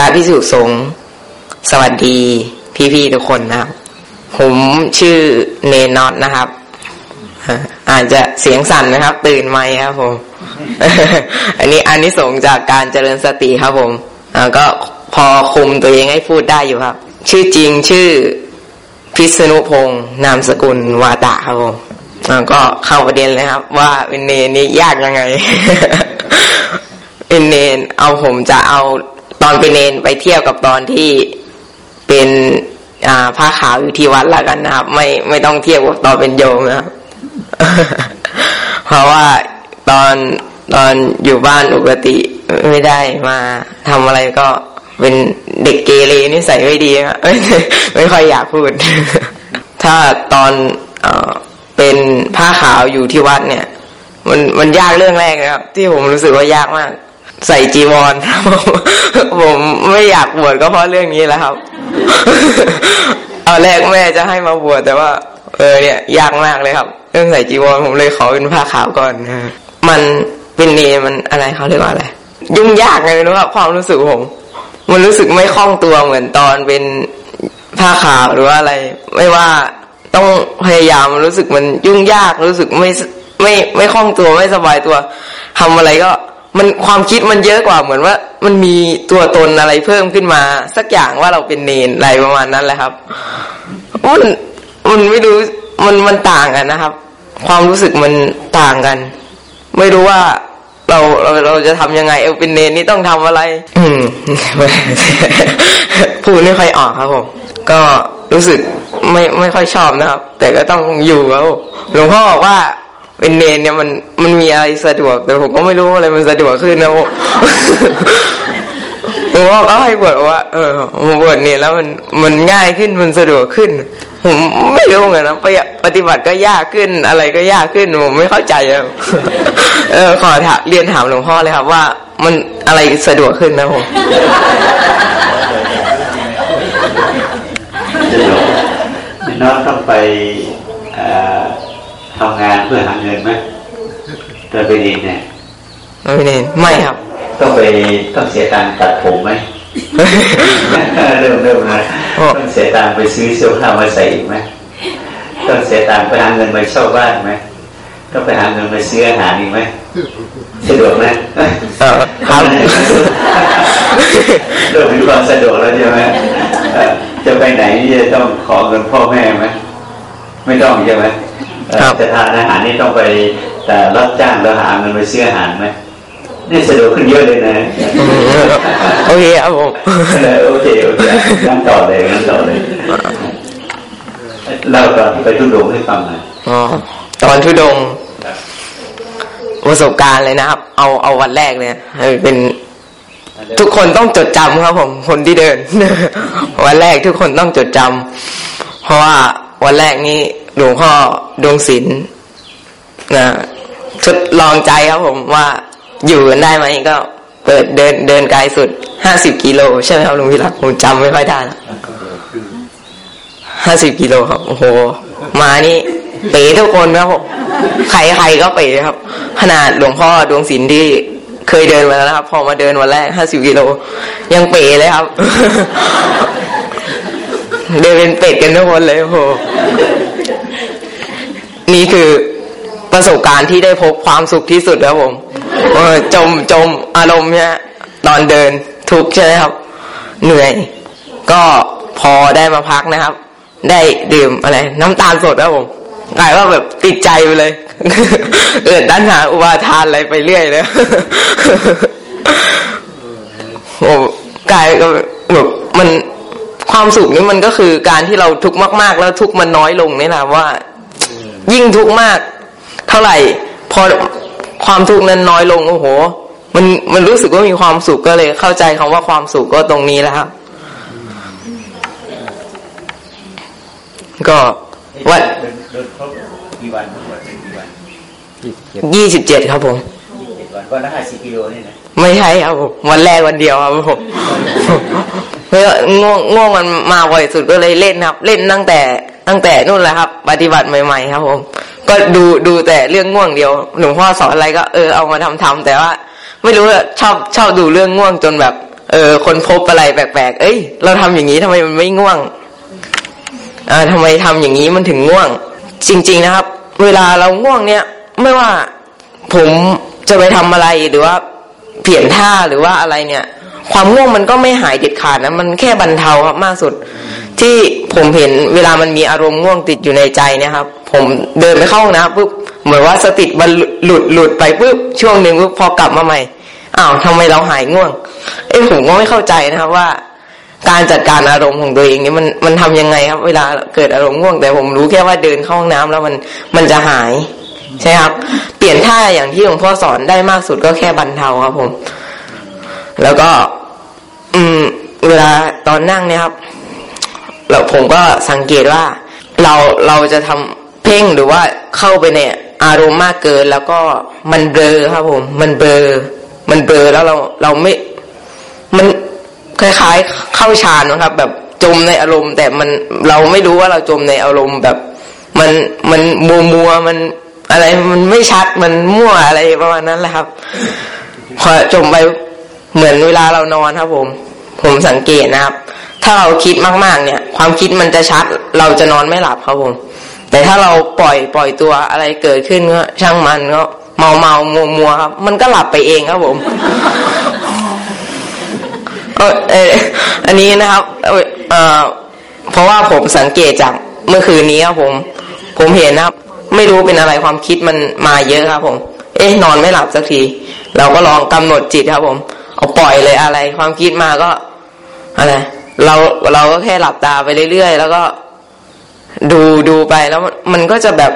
ระพิสุสงฆ์สวัสดี พี่ๆทุกคนนะครับ ผมชื่อเนนอตนะครับ อาจจะเสียงสั่นนะครับ ตื่นไหมครับผม อันนี้อันนี้สงจากการเจริญสติครับผมก็พอคุมตัวเองให้พูดได้อยู่ครับ ชื่อจริงชื่อพิษณุพงศ์นามสกุลวาตะครับผมก็เข้าประเด็นเลยครับ ว่าเป็นเนนี่ยากยังไงเป็นเนนเอาผมจะเอา ตอนเป็นเนนไปเที่ยบกับตอนที่เป็นอ่าผ้าขาวอยู่ที่วัดละกันนะครับ ไม่ไม่ต้องเทียบกับตอนเป็นโยมนะครับเพราะว่าตอนตอนอยู่บ้านปกติไม่ได้มาทำอะไรก็เป็นเด็กเกเรนิสัยไม่ดีครับไม่ค่อยอยากพูด ถ้าตอนเอเป็นผ้าขาวอยู่ที่วัดเนี่ย มันมันยากเรื่องแรกครับ ที่ผมรู้สึกว่ายากมาก ใส่จีวรผมไม่อยากบวชก็เพราะเรื่องนี้แหละครับ เอาแรกแม่จะให้มาบวชแต่ว่า เออเนี่ยยากมากเลยครับ เรื่องใส่จีวรผมเลยขอเป็นผ้าขาวก่อนมันเป็นเนมันอะไรเขาเรียกว่าอะไรยุ่งยากไงไม่รู้ครับความรู้สึกผม มันรู้สึกไม่คล่องตัวเหมือนตอนเป็นผ้าขาวหรือว่าอะไร ไม่ว่าต้องพยายามรู้สึกมันยุ่งยากรู้สึกไม่ไม่ไม่คล่องตัวไม่สบายตัวทำอะไรก็ มันความคิดมันเยอะกว่าเหมือนว่า มันมีตัวตนอะไรเพิ่มขึ้นมา สักอย่างว่าเราเป็นเนนอะไรประมาณนั้นแหละครับมันมันไม่รู้มันมันต่างกันนะครับ ความรู้สึกมันต่างกัน ไม่รู้ว่าเราเราเราจะทำยังไง เออเป็นเนนนี่ต้องทำอะไร อืมพูดไม่ค่อยออกครับผมก็รู้สึกไม่ไม่ค่อยชอบนะครับ แต่ก็ต้องอยู่แล้วหลวงพ่อบอกว่า เป็นเนนเนี่ยมันมันมีอะไรสะดวก แต่ผมก็ไม่รู้อะไรมันสะดวกขึ้นนะผมหลวงพ่อก็ให้บวชว่า เออมบวชเนี่ยแล้วมันมันง่ายขึ้นมันสะดวกขึ้น ผมไม่รู้ไงนะปฏิบัติก็ยากขึ้นอะไรก็ยากขึ้นผมไม่เข้าใจอะเออขอถามเรียนถามหลวงพ่อเลยครับว่า มันอะไรสะดวกขึ้นนะผมน้องต้องไปอ่า ทำงานเพื่อหาเงินไหมตอนไปเรียนเนี่ยไม่เรียนไม่ครับ ต้องไปต้องเสียตังค์ตัดผมไหมเริ่มเริ่มนะต้องเสียตังค์ไปซื้อเสื้อผ้ามาใส่อีกไหมต้องเสียตังค์ไปหาเงินไปเช่าบ้านไหมต้องไปหาเงินไปซื้ออาหารอีกไหมสะดวกไหมครับเริ่มมีความสะดวกแล้วใช่ไหมจะไปไหนจะต้องขอเงินพ่อแม่ไหมไม่ต้องใช่ไหม จะทานอาหารนี่ต้องไปแต่รับจ้างแล้วหาเงินไปซื้ออาหารไหมนี่สะดวกขึ้นเยอะเลยนะโอเคครับผมโอเคโอเคงั้นต่อเลยงั้นต่อเลยเล่าตอนไปทุดงให้ฟังหน่อยอ๋อตอนทุดงประสบการณ์เลยนะครับ เอาเอาวันแรกเลยเป็นทุกคนต้องจดจำครับผมคนที่เดิน วันแรกทุกคนต้องจดจำเพราะว่าวันแรกนี้ หลวงพ่อดวงศิลป์นะทดลองใจครับผมว่าอยู่กันได้ไหมก็เปิดเดินเดินไกลสุดห้าสิบกิโลใช่ไหมครับลุงพิรักผมจำไม่ค่อยได้แล้วห้าสิบกิโลครับโอ้โห มานี่เป๋ทุกคนครับผมใครใครก็เป๋ครับ ขนาดหลวงพ่อดวงศิลป์ที่เคยเดินมาแล้วครับ พอมาเดินวันแรกห้าสิบกิโล ยังเป๋เลยครับ เดินเป็นเป็ดกันทุกคนเลยโอ้โห นี่คือประสบการณ์ที่ได้พบความสุขที่สุดแล้วผมจมจมอารมณ์เนี่ยตอนเดินทุกใช่ไหมครับ เหนื่อย ก็พอได้มาพักนะครับ ได้ดื่มอะไร น้ำตาลสดแล้วผมกลายว่าแบบติดใจไปเลยเกิดด้านหาอุบาทานอะไรไปเรื่อยเลยโอ้กายก็แบบมันความสุขนี่มันก็คือการที่เราทุกข์มาก ๆ แล้วทุกข์มันน้อยลงนี่นะว่า ยิ่งทุกข์มาก เท่าไหร่ พอความทุกข์นั้นน้อยลงโอ้โห มันมันรู้สึกว่ามีความสุขก็เลย เข้าใจคำว่าความสุขก็ตรงนี้แล้วครับก็วัดยี่สิบเจ็ดครับผมวันละห้าสิบกิโลนี่นะไม่ใช่ครับผมวันแรกวันเดียวครับผมเพราะง่วงง่วงมันมาบ่อยสุดก็เลยเล่นครับ เล่นตั้งแต่ ตั้งแต่นู่นแหละครับ ปฏิบัติใหม่ ๆ ครับ ผม ก็ดูดูแต่เรื่องง่วงเดียวหลวงพ่อสอนอะไรก็เออเอามาทำทำแต่ว่า ไม่รู้ชอบชอบดูเรื่องง่วงจนแบบ เออ คนพบอะไรแปลกๆเอ้ย เราทำอย่างนี้ทำไมมันไม่ง่วงอ่าทำไมทำอย่างนี้มันถึงง่วง จริง ๆนะครับ เวลาเราง่วงเนี่ย ไม่ว่าผมจะไปทำอะไรหรือว่าเปลี่ยนท่าหรือว่าอะไรเนี่ย ความง่วงมันก็ไม่หายเด็ดขาดนะมันแค่บรรเทาครับมากสุด ที่ ผมเห็นเวลามันมีอารมณ์ง่วงติดอยู่ในใจนี่ยครับ ผมเดินไปเข้าห้องน้ำปุ๊บเหมือนว่าสติมันหลุดหลุดไปปุ๊บช่วงหนึ่งปุ๊บพอกลับมาใหม่อ้าวทำไมเราหายง่วง เอ้ผมก็ไม่เข้าใจนะครับว่า การจัดการอารมณ์ของตัวเองนี่มันมันทำยังไงครับ เวลาเกิดอารมณ์ง่วง แต่ผมรู้แค่ว่าเดินเข้าห้องน้ำแล้วมันมันจะหายใช่ครับ เปลี่ยนท่าอย่างที่หลวงพ่อสอนได้มากสุดก็แค่บรรเทาครับผม แล้วก็ อืม เวลาตอนนั่งเนี่ยครับ แล้วผมก็สังเกตว่าเราเราจะทำเพ่งหรือว่าเข้าไปในอารมณ์มากเกินแล้วก็มันเบลอครับผม มันเบลอมันเบลอแล้วเราเราไม่ มันคล้ายๆเข้าฌานนะครับ แบบจมในอารมณ์ แต่มันเราไม่รู้ว่าเราจมในอารมณ์แบบ มันมันมัวมัวมันอะไรมันไม่ชัดมันมั่วอะไรประมาณนั้นแหละครับพอจมไปเหมือนเวลาเรานอนครับผม ผมสังเกตนะครับ ถ้าเราคิดมากๆ เนี่ย ความคิดมันจะชัด เราจะนอนไม่หลับครับผม แต่ถ้าเราปล่อยปล่อยตัวอะไรเกิดขึ้นก็ช่างมันก็เมาเมามัวมัวครับ มันก็หลับไปเองครับผมเอออันนี้นะครับเออเพราะว่าผมสังเกตจากเมื่อคืนนี้ครับผม ผมเห็นนะครับ ไม่รู้เป็นอะไรความคิดมันมาเยอะครับผม เอ๊ะนอนไม่หลับสักที เราก็ลองกำหนดจิตครับผม เอาปล่อยเลยอะไร ความคิดมาก็ อะไรเราเราก็แค่หลับตาไปเรื่อยๆแล้วก็ดูดูไปแล้วมันก็จะแบบ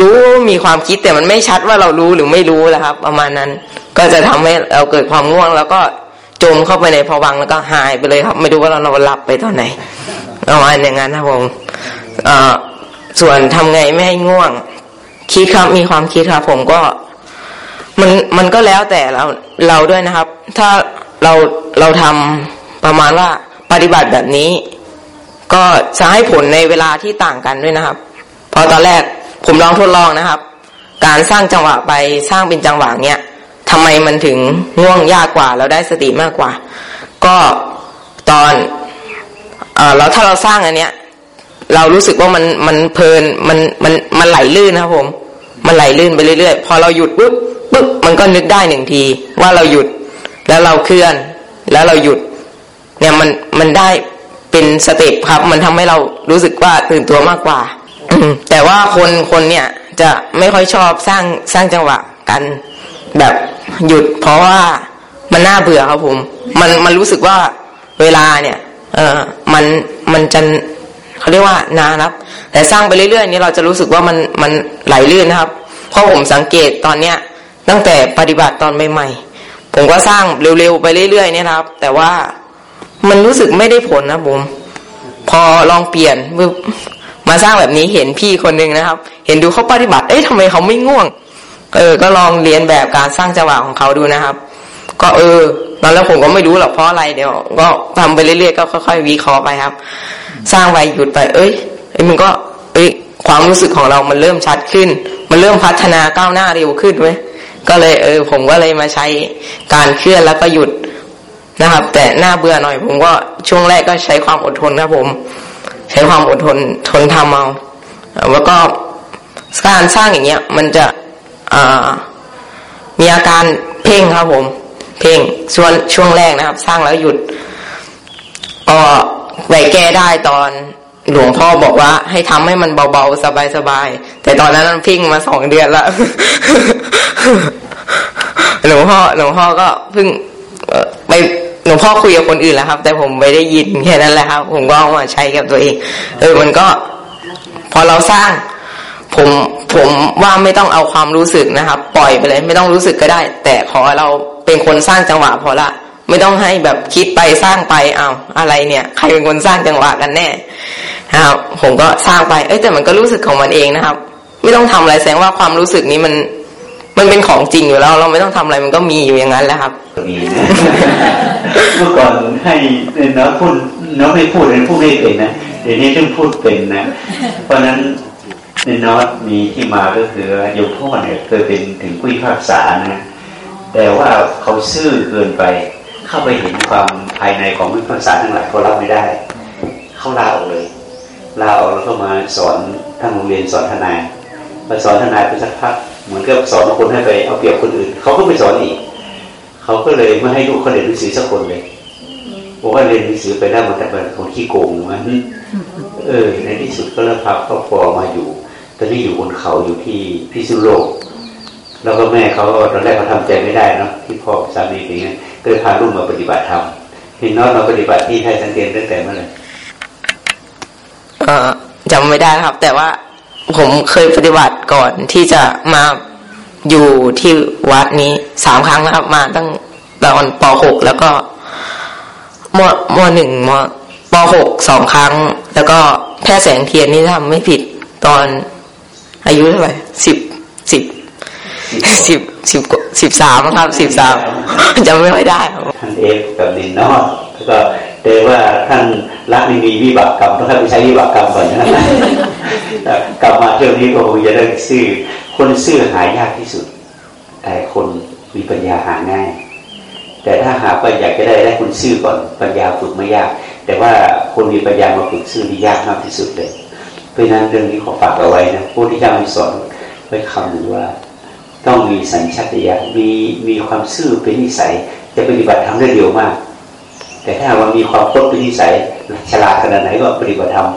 รู้มีความคิดแต่มันไม่ชัดว่าเรารู้หรือไม่รู้แล้วครับ ประมาณนั้น ก็จะทำให้เราเกิดความง่วง แล้วก็จมเข้าไปในภวังแล้วก็หายไปเลยครับ ไม่รู้ว่าเราเราหลับไปตอนไหนประมาณอย่างนั้นครับผมส่วนทำไงไม่ให้ง่วง คิดครับมีความคิดครับ ผมก็ มันมันก็แล้วแต่เราเราด้วยนะครับ ถ้าเราเราทำ ประมาณว่าปฏิบัติแบบนี้ ก็จะให้ผลในเวลาที่ต่างกันด้วยนะครับเพราะตอนแรกผมลองทดลองนะครับ การสร้างจังหวะไปสร้างเป็นจังหวะเนี้ยทำไมมันถึงง่วงยากกว่า เราได้สติมากกว่า ก็ตอนเออแล้วถ้าเราสร้างอันเนี้ย เรารู้สึกว่ามันมันเพลินมันมันมันไหลลื่นนะครับผม มันไหลลื่นไปเรื่อยๆ พอเราหยุดปุ๊บปุ๊บมันก็นึกได้หนึ่งที ว่าเราหยุดแล้วเราเคลื่อน แล้วเราหยุด เนี่ยมันมันได้เป็นสเต็ปครับ มันทำให้เรารู้สึกว่าตื่นตัวมากกว่าแต่ว่าคนคนเนี่ยจะไม่ค่อยชอบสร้างสร้างจังหวะกันแบบหยุด เพราะว่ามันน่าเบื่อครับผม มันมันรู้สึกว่าเวลาเนี่ย เออมันมันจะเขาเรียกว่านานครับ แต่สร้างไปเรื่อยๆนี้เราจะรู้สึกว่ามันมันไหลลื่นนะครับเพราะผมสังเกตตอนเนี้ยตั้งแต่ปฏิบัติตอนใหม่ๆผมก็สร้างเร็วๆไปเรื่อยๆเนี่ยครับ แต่ว่า มันรู้สึกไม่ได้ผลนะผมพอลองเปลี่ยนมาสร้างแบบนี้เห็นพี่คนหนึ่งนะครับ เห็นดูเขาปฏิบัติ เอ๊ะทำไมเขาไม่ง่วง เออ ก็ลองเรียนแบบการสร้างจังหวะของเขาดูนะครับ ก็เออตอนแรกผมก็ไม่รู้หรอกเพราะอะไรเดี๋ยวก็ทำไปเรื่อยๆก็ค่อยๆวิเคราะห์ไปครับ สร้างไปหยุดไป เอ้ยไอ้มันก็ เอ้ยความรู้สึกของเรามันเริ่มชัดขึ้น มันเริ่มพัฒนาก้าวหน้าเร็วขึ้นไหมก็เลยเออ ผมก็เลยมาใช้การเคลื่อนแล้วก็หยุด นะครับ แต่หน้าเบื่อหน่อย ผมก็ช่วงแรกก็ใช้ความอดทนครับผม ใช้ความอดทนทนทำเอาแล้วก็การสร้างอย่างเงี้ย มันจะมีอาการเพ่งครับผม เพ่งช่วงช่วงแรกนะครับ สร้างแล้วหยุดก็ไปแก้ได้ตอนหลวงพ่อบอกว่า ให้ทำให้มันเบาๆสบายๆแต่ตอนนั้นมันพิ้งมาสองเดือนละหลวงพ่อหลวงพ่อก็เพิ่งไป หลวงพ่อคุยกับคนอื่นแล้วครับ แต่ผมไม่ได้ยินแค่นั้นแหละครับ ผมก็เอามาใช้กับตัวเอง เออมันก็ พอเราสร้าง ผมผมว่าไม่ต้องเอาความรู้สึกนะครับ ปล่อยไปเลย ไม่ต้องรู้สึกก็ได้ แต่ขอเราเป็นคนสร้างจังหวะพอละไม่ต้องให้แบบคิดไปสร้างไปเอาอะไรเนี่ย ใครเป็นคนสร้างจังหวะกันแน่นะครับผมก็สร้างไป เอ้ยแต่มันก็รู้สึกของมันเองนะครับ ไม่ต้องทำอะไรแสดงว่าความรู้สึกนี้มัน มันเป็นของจริงอยู่แล้ว เราไม่ต้องทำอะไรมันก็มีอยู่อย่างนั้นแหละครับมีนะเมื่อก่อนให้น้อพูดน้อไม่พูดเลยพูดไม่เป็นนะเดี๋ยวนี้ต้องพูดเป็นนะ เพราะนั้นในน้อมีที่มาก็คือโยมพ่อเนี่ยเคยเป็นถึงกุ้ยภาคษานะ แต่ว่าเขาซื่อเกินไป เข้าไปเห็นความภายในของวิปัสสนาทั้งหลายเขารับไม่ได้ เขาลาออกเลยลาออกแล้วก็มาสอนทั้งโรงเรียนสอนทนายมาสอนทนายไปสักพัก เหมือนกับสอนคนให้ไปเอาเปรียบคนอื่น เขาก็ไปสอนอีก เขาก็เลยไม่ให้ลูกเขาเรียนหนังสือสักคนเลยบอกว่าเรียนหนังสือไปได้มันแต่เป็นคนขี้โกงมันเออ ในที่สุดก็เริ่มพักครอบครัวมาอยู่ ตอนนี้อยู่บนเขาอยู่ที่พิษณุโลก แล้วก็แม่เขาตอนแรกเขาทำใจไม่ได้นะที่พ่อสามีเป็นอย่างนี้ก็เลยพาลูกมาปฏิบัติธรรมเห็นน้องมาปฏิบัติที่ไทยสังเกตตั้งแต่เมื่อไหร่เออจำไม่ได้ครับ แต่ว่า ผมเคยปฏิบัติก่อนที่จะมาอยู่ที่วัดนี้สามครั้งแล้วครับ มาตั้งตอนป .6 แล้วก็มมหนึ่งมป .6 สองครั้ง แล้วก็แพทย์แสงเทียนนี่ทำไม่ผิดตอนอายุเท่าไหร่สิบสิบสิบสิบสิบสามครับสิบสามจำไม่ค่อยได้ท่านเอฟกับดินนอแล้วก็ เต่ว่าท่านรักไม่มีวิบากกรรมต้องไปใช้วิบากกรรมก่อนนะกลับมาเที่ยวนี้ก็คงจะได้ซื่อ คนซื่อหายากที่สุด แต่คนมีปัญญาหาง่าย แต่ถ้าหาว่าอยากจะได้ได้คนซื่อก่อนปัญญาฝึกไม่ยาก แต่ว่าคนมีปัญญามาฝึกซื่อนี่ยากมากที่สุดเลย เพราะนั้นเรื่องนี้ขอฝากเอาไว้นะผู้ที่จะมีสอนไว้คำหนึ่งว่า ต้องมีสัญชาตญาณมีมีความซื่อเป็นนิสัยจะปฏิบัติทำได้เร็วมาก แต่ถ้าว่ามีความคดเป็นนิสัยฉลาดขนาดไหนก็ปฏิบัติธรรม